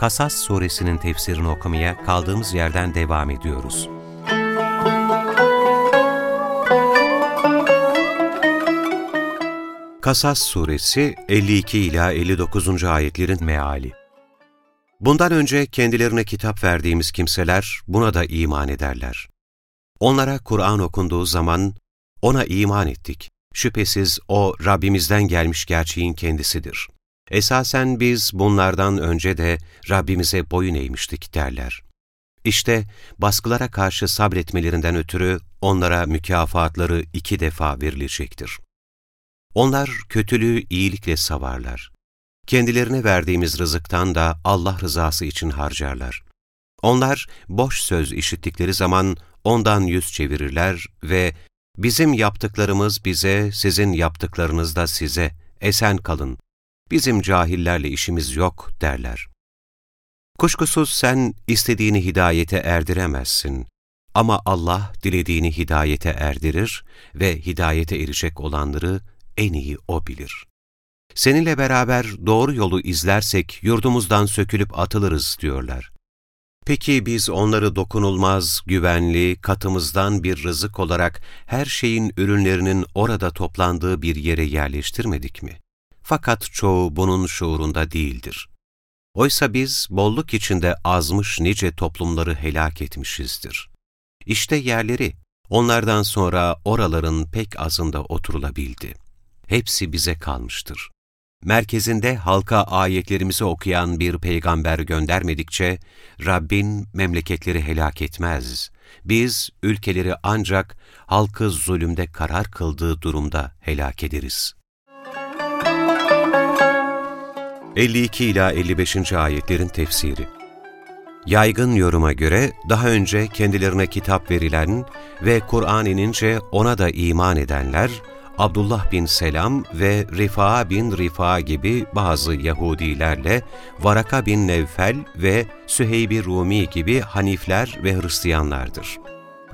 Kasas suresinin tefsirini okumaya kaldığımız yerden devam ediyoruz. Kasas suresi 52 ila 59. ayetlerin meali. Bundan önce kendilerine kitap verdiğimiz kimseler buna da iman ederler. Onlara Kur'an okunduğu zaman ona iman ettik. Şüphesiz O Rabbimizden gelmiş gerçeğin kendisidir. Esasen biz bunlardan önce de Rabbimize boyun eğmiştik derler. İşte baskılara karşı sabretmelerinden ötürü onlara mükafatları iki defa verilecektir. Onlar kötülüğü iyilikle savarlar. Kendilerine verdiğimiz rızıktan da Allah rızası için harcarlar. Onlar boş söz işittikleri zaman ondan yüz çevirirler ve Bizim yaptıklarımız bize, sizin yaptıklarınız da size, esen kalın, bizim cahillerle işimiz yok derler. Kuşkusuz sen istediğini hidayete erdiremezsin. Ama Allah dilediğini hidayete erdirir ve hidayete erecek olanları en iyi O bilir. Seninle beraber doğru yolu izlersek yurdumuzdan sökülüp atılırız diyorlar. Peki biz onları dokunulmaz, güvenli, katımızdan bir rızık olarak her şeyin ürünlerinin orada toplandığı bir yere yerleştirmedik mi? Fakat çoğu bunun şuurunda değildir. Oysa biz bolluk içinde azmış nice toplumları helak etmişizdir. İşte yerleri, onlardan sonra oraların pek azında oturulabildi. Hepsi bize kalmıştır merkezinde halka ayetlerimizi okuyan bir peygamber göndermedikçe, Rabbin memleketleri helak etmez. Biz ülkeleri ancak halkı zulümde karar kıldığı durumda helak ederiz. 52 ila 55. ayetlerin tefsiri Yaygın yoruma göre daha önce kendilerine kitap verilen ve Kur'an inince ona da iman edenler, Abdullah bin Selam ve Rifa bin Rifa gibi bazı Yahudilerle Varaka bin Nevfel ve Süheyb-i Rumi gibi Hanifler ve Hristiyanlardır.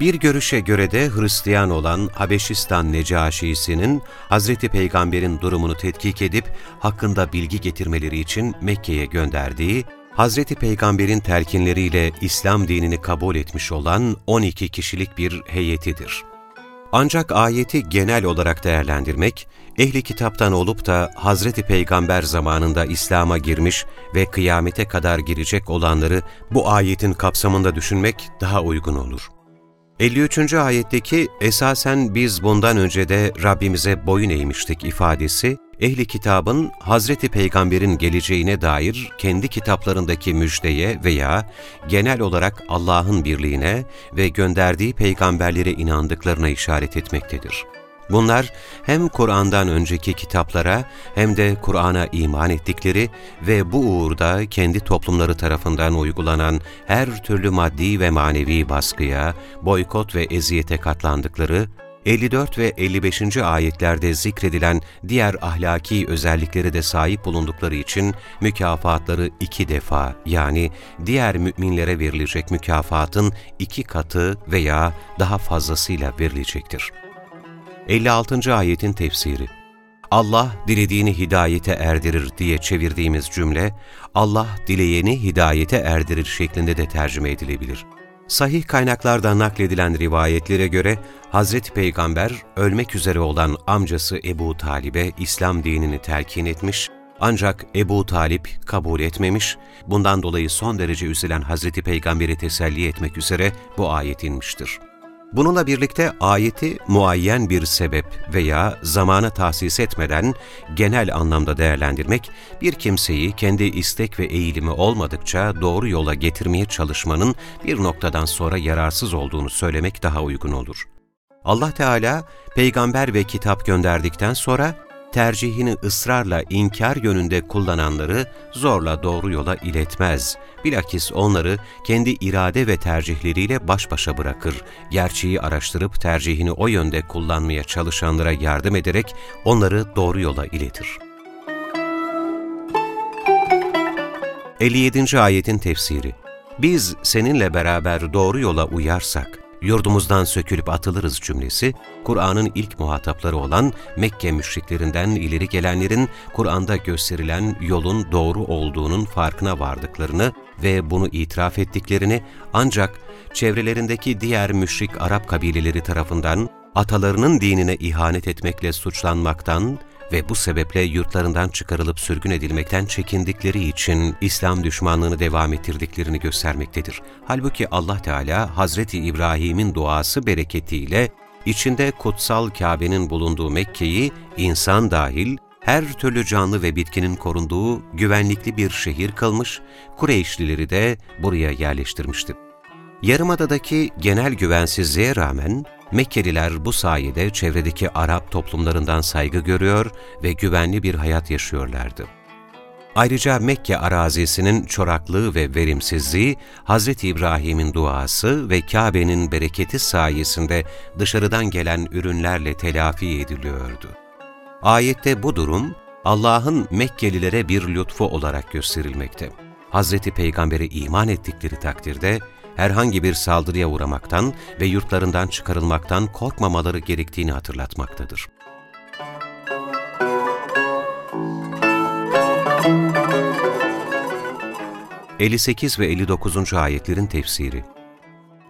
Bir görüşe göre de Hristiyan olan Habeşistan Necaşisi'nin Hazreti Peygamber'in durumunu tetkik edip hakkında bilgi getirmeleri için Mekke'ye gönderdiği, Hazreti Peygamber'in telkinleriyle İslam dinini kabul etmiş olan 12 kişilik bir heyetidir. Ancak ayeti genel olarak değerlendirmek, ehli kitaptan olup da Hazreti Peygamber zamanında İslam'a girmiş ve kıyamete kadar girecek olanları bu ayetin kapsamında düşünmek daha uygun olur. 53. ayetteki esasen biz bundan önce de Rabbimize boyun eğmiştik ifadesi, ehli kitabın Hazreti Peygamber'in geleceğine dair kendi kitaplarındaki müjdeye veya genel olarak Allah'ın birliğine ve gönderdiği peygamberlere inandıklarına işaret etmektedir. Bunlar hem Kur'an'dan önceki kitaplara hem de Kur'an'a iman ettikleri ve bu uğurda kendi toplumları tarafından uygulanan her türlü maddi ve manevi baskıya, boykot ve eziyete katlandıkları 54 ve 55. ayetlerde zikredilen diğer ahlaki özellikleri de sahip bulundukları için mükafatları iki defa yani diğer müminlere verilecek mükafatın iki katı veya daha fazlasıyla verilecektir. 56. ayetin tefsiri Allah dilediğini hidayete erdirir diye çevirdiğimiz cümle, Allah dileyeni hidayete erdirir şeklinde de tercüme edilebilir. Sahih kaynaklardan nakledilen rivayetlere göre Hazreti Peygamber ölmek üzere olan amcası Ebu Talib'e İslam dinini telkin etmiş ancak Ebu Talip kabul etmemiş, bundan dolayı son derece üzülen Hazreti Peygamber'i teselli etmek üzere bu ayet inmiştir. Bununla birlikte ayeti muayyen bir sebep veya zamana tahsis etmeden genel anlamda değerlendirmek, bir kimseyi kendi istek ve eğilimi olmadıkça doğru yola getirmeye çalışmanın bir noktadan sonra yararsız olduğunu söylemek daha uygun olur. Allah Teala peygamber ve kitap gönderdikten sonra tercihini ısrarla inkar yönünde kullananları zorla doğru yola iletmez. Bilakis onları kendi irade ve tercihleriyle baş başa bırakır. Gerçeği araştırıp tercihini o yönde kullanmaya çalışanlara yardım ederek onları doğru yola iletir. 57. Ayetin Tefsiri Biz seninle beraber doğru yola uyarsak, yurdumuzdan sökülüp atılırız cümlesi, Kur'an'ın ilk muhatapları olan Mekke müşriklerinden ileri gelenlerin Kur'an'da gösterilen yolun doğru olduğunun farkına vardıklarını ve bunu itiraf ettiklerini ancak çevrelerindeki diğer müşrik Arap kabileleri tarafından atalarının dinine ihanet etmekle suçlanmaktan ve bu sebeple yurtlarından çıkarılıp sürgün edilmekten çekindikleri için İslam düşmanlığını devam ettirdiklerini göstermektedir. Halbuki Allah Teala Hazreti İbrahim'in duası bereketiyle içinde kutsal Kabe'nin bulunduğu Mekke'yi insan dahil her türlü canlı ve bitkinin korunduğu güvenlikli bir şehir kılmış, Kureyşlileri de buraya yerleştirmişti. Yarımada'daki genel güvensizliğe rağmen Mekkeliler bu sayede çevredeki Arap toplumlarından saygı görüyor ve güvenli bir hayat yaşıyorlardı. Ayrıca Mekke arazisinin çoraklığı ve verimsizliği, Hz. İbrahim'in duası ve Kabe'nin bereketi sayesinde dışarıdan gelen ürünlerle telafi ediliyordu. Ayette bu durum, Allah'ın Mekkelilere bir lütfu olarak gösterilmekte. Hz. Peygamber'e iman ettikleri takdirde, herhangi bir saldırıya uğramaktan ve yurtlarından çıkarılmaktan korkmamaları gerektiğini hatırlatmaktadır. ...58 ve 59. ayetlerin tefsiri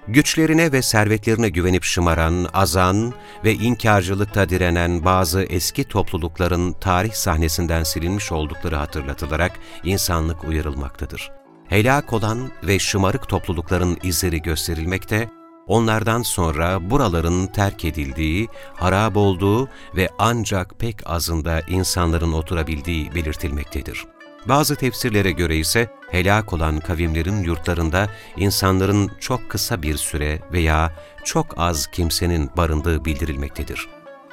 Güçlerine ve servetlerine güvenip şımaran, azan ve inkarcılıkta direnen bazı eski toplulukların tarih sahnesinden silinmiş oldukları hatırlatılarak insanlık uyarılmaktadır helak olan ve şımarık toplulukların izleri gösterilmekte, onlardan sonra buraların terk edildiği, harap olduğu ve ancak pek azında insanların oturabildiği belirtilmektedir. Bazı tefsirlere göre ise helak olan kavimlerin yurtlarında insanların çok kısa bir süre veya çok az kimsenin barındığı bildirilmektedir.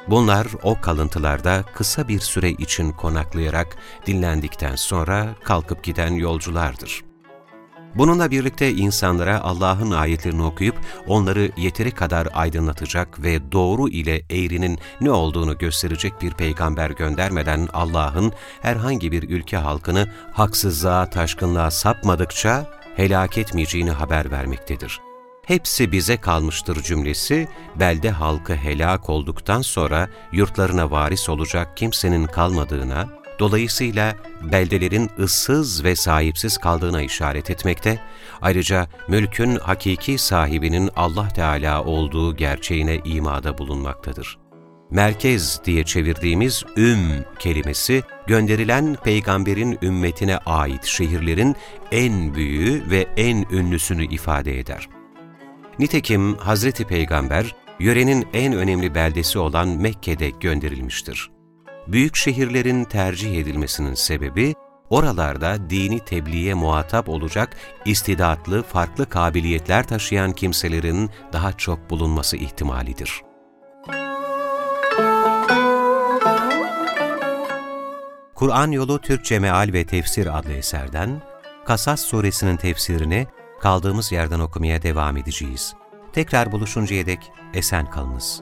Bunlar o kalıntılarda kısa bir süre için konaklayarak dinlendikten sonra kalkıp giden yolculardır. Bununla birlikte insanlara Allah'ın ayetlerini okuyup onları yeteri kadar aydınlatacak ve doğru ile eğrinin ne olduğunu gösterecek bir peygamber göndermeden Allah'ın herhangi bir ülke halkını haksızlığa, taşkınlığa sapmadıkça helak etmeyeceğini haber vermektedir. Hepsi bize kalmıştır cümlesi, belde halkı helak olduktan sonra yurtlarına varis olacak kimsenin kalmadığına, Dolayısıyla beldelerin ıssız ve sahipsiz kaldığına işaret etmekte, ayrıca mülkün hakiki sahibinin Allah Teala olduğu gerçeğine imada bulunmaktadır. Merkez diye çevirdiğimiz üm kelimesi, gönderilen peygamberin ümmetine ait şehirlerin en büyüğü ve en ünlüsünü ifade eder. Nitekim Hazreti Peygamber, yörenin en önemli beldesi olan Mekke'de gönderilmiştir büyük şehirlerin tercih edilmesinin sebebi, oralarda dini tebliğe muhatap olacak istidatlı, farklı kabiliyetler taşıyan kimselerin daha çok bulunması ihtimalidir. Kur'an Yolu Türkçe Meal ve Tefsir adlı eserden Kasas suresinin tefsirini kaldığımız yerden okumaya devam edeceğiz. Tekrar buluşuncaya dek esen kalınız.